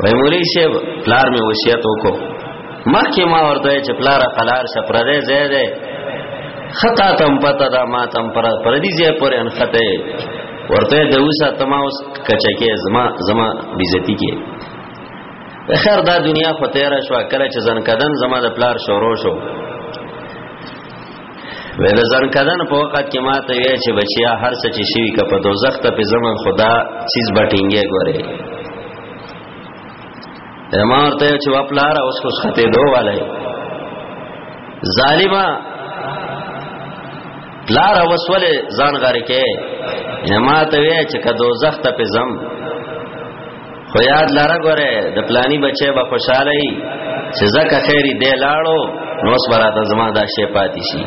وای مولوی صاحب پلار می وصیت وکړو مخکې ما ورته چې پلار قلار شه پر دې زه دې خطا تم پتا دا ما تم پر پر دې زه پر ان خطه ورته د اوسه تما اوس کچکه زما زما بیزتی کې خیر دا دنیا خو تیرا شو کله چې ځن کدن زما د پلار شورو شو وې د ځان کدن په وخت کې ماته وی چې بچیا هر څه چې شي کا په دوزخ ته په زمون خدا چیز بټینګي ګوره ما ورته چې وپلار اوس کو خته دوه والے ظالما پلار وسوله ځان غره کې ما ته وی چې کدو زخت په زم خو یاد لاره غره د پلانی بچي به خوشاله وي چې زکه خیری دی لاړو نو اوس براته زما دا شی پاتې شي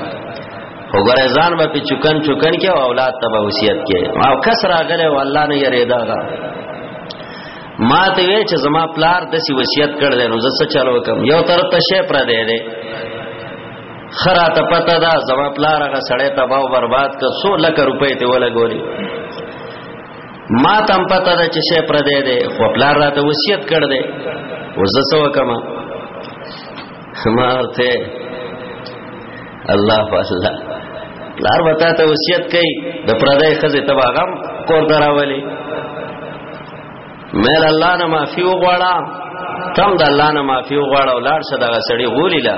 خو غره ځان به په چکن چکن کې او اولاد ته به وصیت کې او کس راغله او الله نه یریدا دا ما ته وی چې زما پلار د سی وصیت کړل نو زه څه چلو کوم یو تر ته شی پر دی دی خرا ته پته دا زما پلار هغه سړی تباہ او برباد ک 100 لک روپۍ ته ولګولې ما تم پته ده چې شی پر دې ده خو پلار راته وصیت کړ دې وزه سو کما ما ورته الله فاصله پلار وتا ته وصیت کوي د پردای خزه تبا غم کور دراولي مېل الله نه معافي وغواړه تم د الله نه معافي وغواړه ولار صدقه سړي غولي لا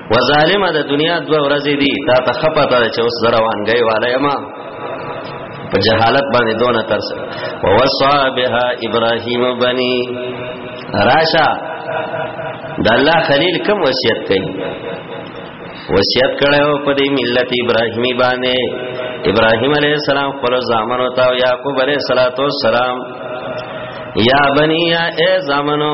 و ظالمه د دنیا دوه ورځې دي تا ته خپته چې اوس دروانګي والای ما په جهالت باندې دونه ترس و وصا بها ابراهیم بنی راشا د الله خلیل کوم وصیت کوي وصیت کړو په دې ملت ابراهیمی باندې ابراهیم علیه السلام خپل زامنو ته او یعقوب علیه السلام یا بنی یا ای زامنو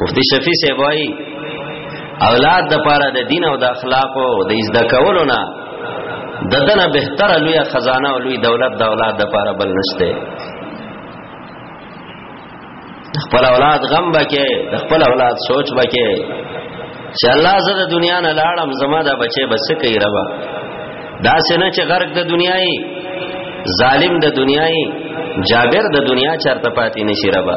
مفتی شفیع صاحب وايي اولاد د پاره د دین او د اخلاق او د عزت کولو نه ددنه بهتره لوی خزانه او لوی دولت د اولاد د پاره بل نشته خپل اولاد غم بکې د خپل اولاد سوچ بکې چې الله زه د دنیا نه لاړم زما دا بچي بس کوي ربا دا سينه چې غرق د دنیاي ظالم د دنیاي جابر د دنیا چرته پاتې نشي ربا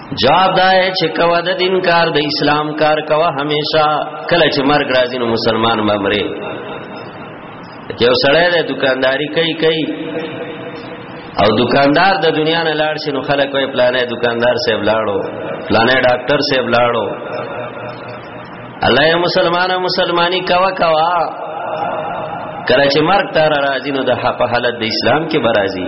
جواب دای چې کوا د دین کار د اسلام کار کوا همیشه کله چې مرګ راځي نو مسلمان ممرې یو سړی د دکانداری کوي کوي او دکاندار د دنیا نه لاړ شي نو خلک وې پلانې دکاندار سه بلاړو پلانې ډاکټر سه بلاړو الله یې مسلمانه مسلمانی کوا کوا کله چې مرګ تر راځي نو د حق حالت د اسلام کې برازي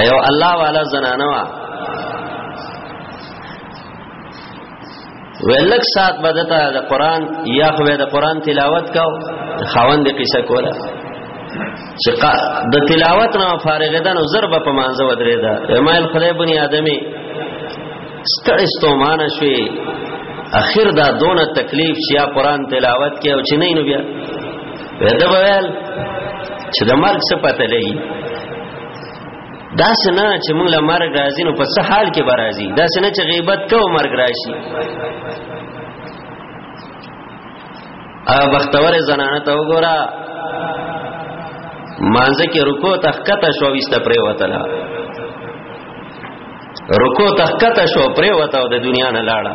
ایو الله والا زنانه وا ولک سات بدته د قران یا خو د قران تلاوت کاو خوند قصه کوله چې د تلاوت نه فارغ ده نو ضرب په مانزه ودرې ده امایل خدای بنی ادمي ستړی ستومان شوي اخر دا دونه تکلیف چې یا قران تلاوت کې او چې نه نو بیا دا ویل چې د مرګ څه پته لګي دا سنا چې موږ له مرګ راځي نو په څه حال کې به راځي دا سنا چې غیبت کوو مرګ راشي ا بختور زنانه ته وګوره مانځه کې رکو تخکته شو وسته پرې وتلا رکو تخکته شو پرې وته د دنیا نه لاړه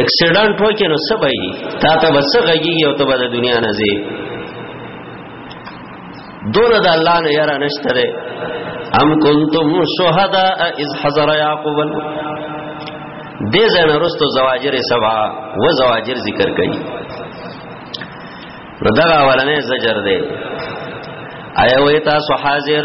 اکسیډنټ وکړي نو څه وایي تا ته بس غږیږي او ته به د دنیا نه ځې دونه د الله نه یاره نشته ده ام کنتم شهدا اذ حضر یعقوب دې زنه رستو زواجر سبا و زواجر ذکر کړي نو دا اولنې زجر ده آیا وې تاسو حاضر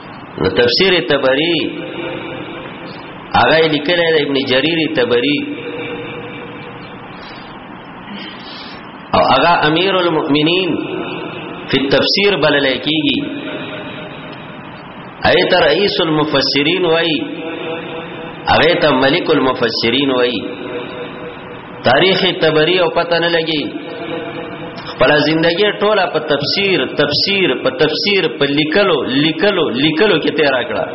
نو تفسیر تبری هغه لیکل دی ابن جریر تبری او هغه امیر المؤمنین فی التفسیر بلل کیږي ایت رئیس المفسرین وای هغه ته ملک المفسرین وای تاریخ تبری او پته نه لګي خپل ژوندۍ ټوله په تفسیر تفسیر په تفسیر په لیکلو لیکلو لیکلو کې تیر کړه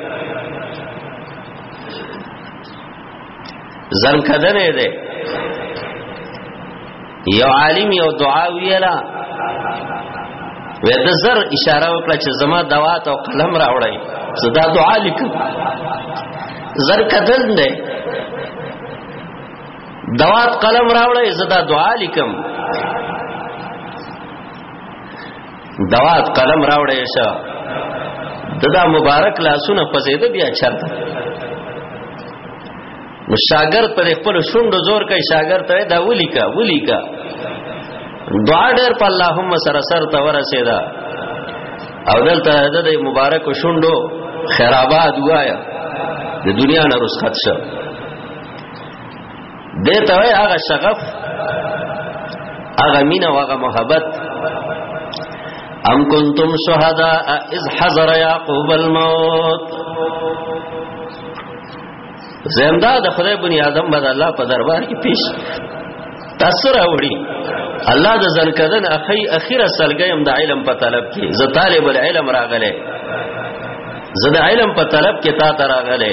ځان کدنې ده یو عالم یو دعا ویلا وې د زر اشاره وکړه چې زما دوات او قلم راوړی زدا دعا لیکم زر کدل نه دوات قلم راوړی زدا دعا لیکم دوات قلم راوړی شه ددا مبارک لاسونه په زیده بیا چرته نو شاګرد پر خپل شونډو زور کوي شاګرد ته دا ولیکا ولیکا دعا ډېر په اللهم سره سر ته ورسېدا او دلته د مبارک شونډو خیراباد وایا د دنیا نه رسخت شه دته وای هغه شغف هغه مینه او هغه محبت ام کنتم شهداء اذ حضر يعقوب الموت زمدا د خدای بنی آدم بد الله په دربار کې پیش تاسو راوړي الله د زنکدن اخی اخیره سلګیم د علم په طلب کې ز طالب العلم راغله زه د علم په طلب کې تا ته راغله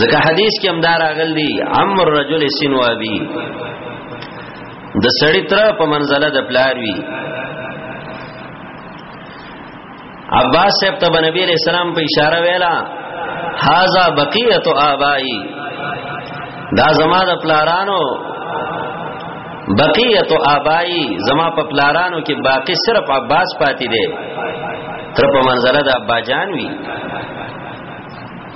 ځکه حدیث کې هم دا راغلی عمر رجل سنوابی د سړی تر په منزله د پلار وی عباس صاحب ته نبی علیہ السلام په اشاره ویلا هاذا بقیت آبائی دا زما د پلارانو بقیت آبائی زما په پلارانو کې باقی صرف عباس پاتې دی تر په منزله د ابا جان وی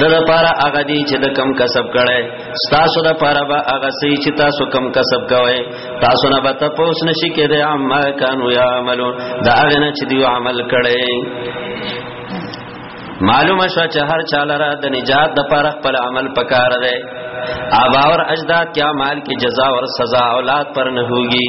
د لپاره هغه دی چې د کم کسب کړي تاسو د لپاره به هغه سي چې تاسو کم کسب کوي تاسو نه به تاسو نشي کېدای عما کانوا يعملون دا هغه نه چې دی عمل کړي معلومه شو چې هر چاله را د نجات د لپاره خپل عمل پکار دی آبا اور اجداد کیا مال کی جزا اور سزا اولاد پر نہ ہوگی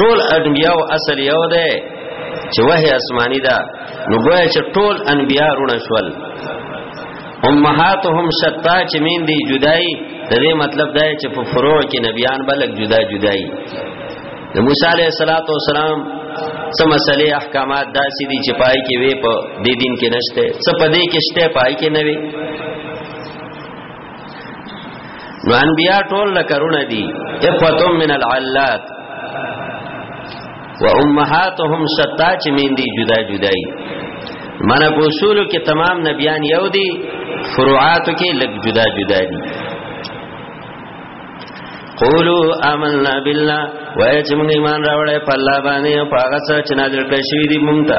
ټول انبیاء او اصل یو ده چې وه آسمانی ده نو ګویا چې ټول انبیاء رونه شول امهاتهم شتا چې مين دي جدای د دې مطلب دا چې په فروع کې نبیان بلک جدا جدای د موسی علیه الصلاۃ والسلام څه مسلې احکامات داسې دي چې پای کې وې په دې دین کې نشته څه په دې کې شته پای کې نه وي نو انبیاء ټول لکرونه دي اخوتم من العلات و امهاتهم شتا چې میندي جدا جدای من په اصولو کې تمام نبیان یو دي فروعاتو کې لګ جدا جدا دي قولوا آمنا بالله وای چې موږ ایمان راوړې په الله باندې او په هغه څه چې نازل کړی شوی دی موږ ته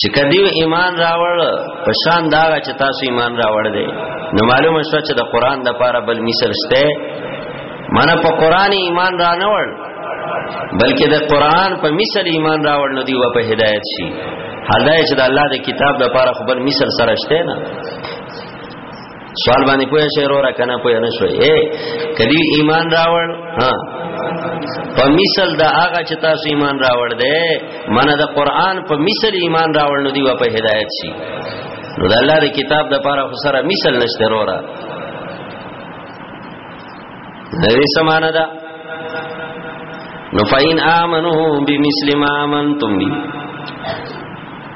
چې کدیو ایمان راوړ په شان دا چې تاسو ایمان راوړ دی نو معلومه شو چې د قران د پاره بل مثال شته معنی په قران ایمان را نه وړ بلکې د قران په مثال ایمان راوړ نو دی و په هدایت شي حالای چې د الله د کتاب د پاره خپل مثال سره شته نه سوال باندې پوهه شي رو را کنه پوهه نه شوي اے کدی ایمان راوړ ها په مثال دا هغه چې تاسو ایمان راوړ دې معنی دا قران په مثال ایمان راوړ نو دی په هدایت شي نو د الله د کتاب د پاره خو سره مثال نشته رورا دې سمانه ده نو فاین امنو بمثل ما امنتم بی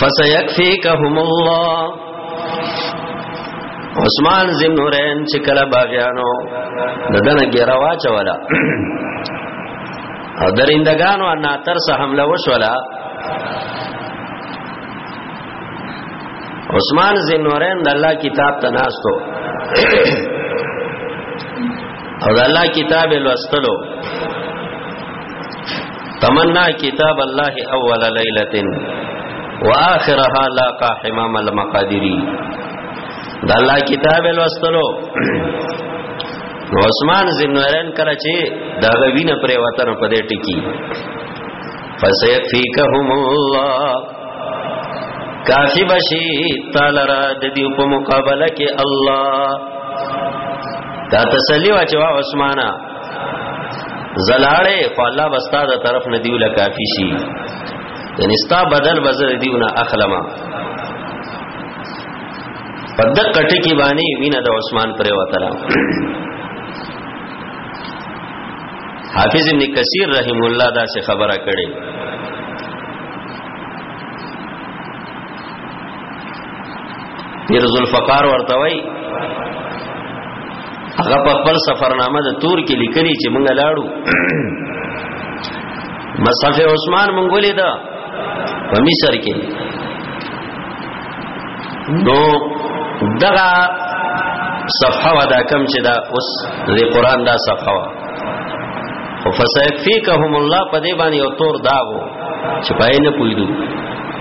فسيكفيكهم الله عثمان ذن نورین چې کله باغیانو ددن ګیرا واچولا او درندگانو ان تر سه حمله وشولا عثمان ذن نورین د الله کتاب تناستو او د الله کتاب لوستلو تمنا کتاب الله اول ليله واخرها لاقا حمام المقاديري دا الله کتاب لوستلو عثمان زنورین کله چې دا غوینه پر وطن په دې ټکی فسيفيكهم الله کافی بشی تعالی را د دې په مقابله کې الله دا تسلی واچو عثمانه زلاړې خو الله بستا د طرف نه دیوله کافی شي یعنی ستا بدل بزر دیونه اخلمه په دقه ټکی باندې وینه د عثمان پر وتره حافظ ابن کثیر رحم الله دا څه خبره کړي پیر ذوالفقار ورته وای هغه په خپل سفرنامه د تور کې لیکلی چې مونږ لاړو مصحف عثمان مونږ ولې دا په مصر کې نو دغه صفحه ودا کم چې دا اوس د قران دا صفحه وا او فسيكفيكهم الله په دې باندې او تور داغو چې پای نه پویدو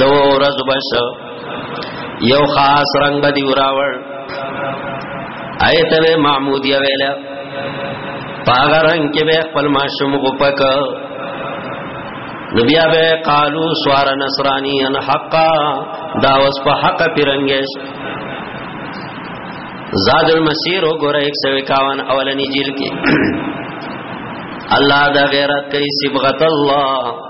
دو ورځ بش یو خاص رنگ بدی وراول ایت به معمودی ویل پاغ رنگ کې به خپل ماشوم غپک نبی به قالو سوار نصرانی ان حقا دا وس په حق پیرنګش زاد المسیر وګوره 151 اولنی جیل کې الله دا غیرت کوي صبغت الله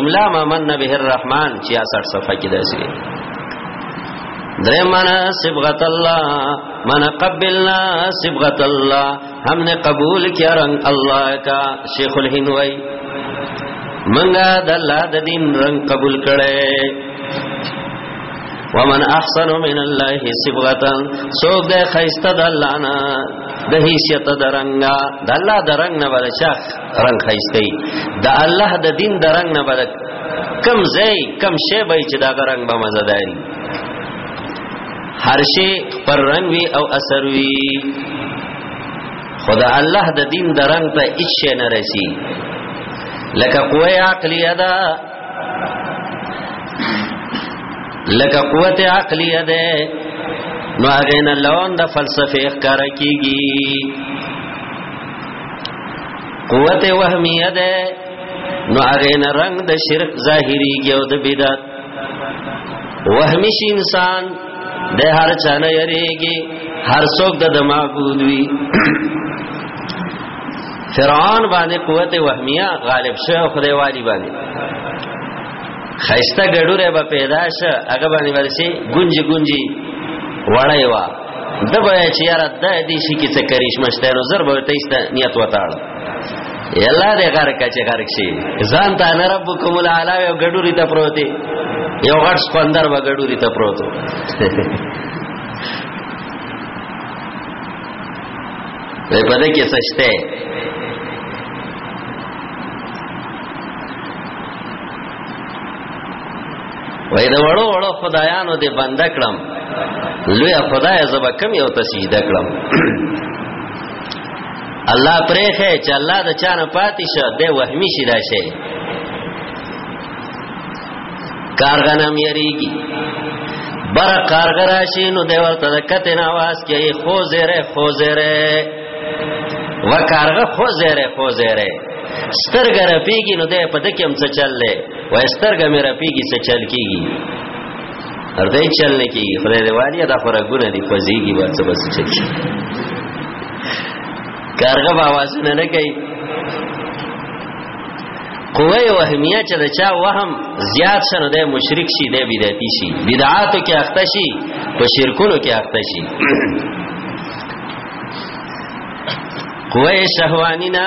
املا ما من به الرحمن 66 صفحه کې داسې درې معنا صبغت الله من قبلنا صبغت الله ہم نے قبول کیا رنگ الله کا شیخ الهند وای منګه د الله د دین رنگ قبول کړي ومن احسن من الله صبغتا سوق ده خيسته د الله نه د هيڅ ته درنګا د الله درنګ نه ورچخ رنگ خیستی د الله د دین د رنگ نه بدک کم زی کم شی به چې دا رنگ به مزداري هر شی پر رنگ وی او اثر وی خدا الله د دین د رنگ ته هیڅ شی نه رسی لکه قوه عقلیه ده لکه قوت عقلیه ده نو هغه نه لون د فلسفه ښکارا کیږي قوت وهمیه ده نو هغه نه رنگ د شرک ظاهری یو د بدعت وهمی شي انسان د هر چانه یریږي هر څوک د معبود وي فرعون باندې قوت وهمیه غالب شه خدای والی باندې خیسته ګډوره به پیدا شه هغه باندې ورسي گونجي گونجي وړای وا د به چې یار د دې شي کې څه کریشمه شته نو زر به ته ایست نیت وتاړ یلا دې غر کچه غر شي ځان ته نه ربکم العلا یو ګډوري ته پروتي یو غټ سپندر و ګډوري ته پروتو په پدې کې سشته وای دا وړو وړو خدایانو دې بند کړم لوی خدای زبا کم یو ته سجده کړم الله پرېخه چې الله د چانه پاتې شه د وهمي شي راشي کارغنم یریږي بر کارغ راشي نو د ورته د کته نه आवाज کوي خو زره خو زره و کارغه خو زره خو زره سترګره پیږي نو د پد کې هم څه چللې وسترګه مې رپیږي څه چل کیږي ارته چل نه کیږي خدای دې والی دا خورا ګونه دي خوځيږي بس بس چل شي کارغه باواز نه نه کوي قوه وهمیه چې د چا وهم زیات شنه د مشرک شي د بدعتي شي بدعاتو کې اخته شي په شرکونو کې اخته شي قوه شهوانینا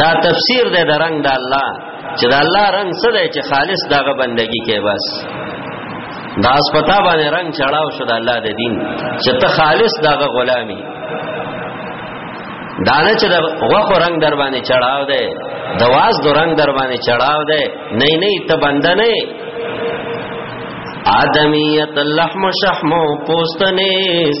دا تفسیر دی د رنگ د الله چې د الله رنگ څه دی چې خالص دغه بندگی کې بس دا اسپتا باندې رنگ چړاو شو د الله د دین چې ته خالص دغه غلامی دانه چې د غوخو رنگ در باندې چړاو دی د واز د رنگ در باندې چړاو دی نه نه ته بند نه آدمیت اللحم شحم پوستنیس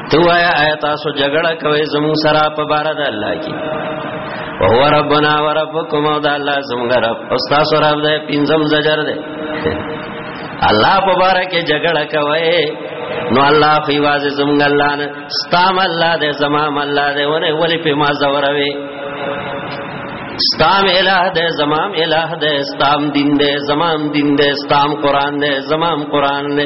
تو آیا آیا تاسو جګړه کوي زمو سره په بار د الله کې وهو ربنا وربکم او د الله زموږ رب او تاسو رب دې پنځم زجر دې الله په بار کې جګړه کوي نو الله خو واځي زموږ الله نه ستام الله دې زمام الله دې ونه ولې په ما زوروي ستام الہ دے زمام الہ دے ستام دین دے زمام دین دے ستام قرآن دے زمام قرآن دے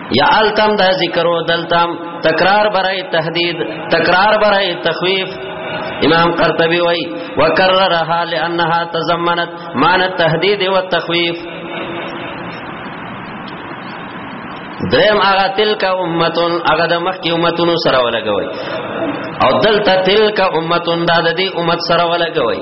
یا التم دا ذکرو دلتم تکرار برای تهدید تکرار برای تخویف امام قرطبی وای وکررها لانها تضمنت معنی التهدید والتخویف دریم هغه تلک امتون هغه د مخکې امتونو سره ولګوي او دلته تلک امتون د دې امت سره ولګوي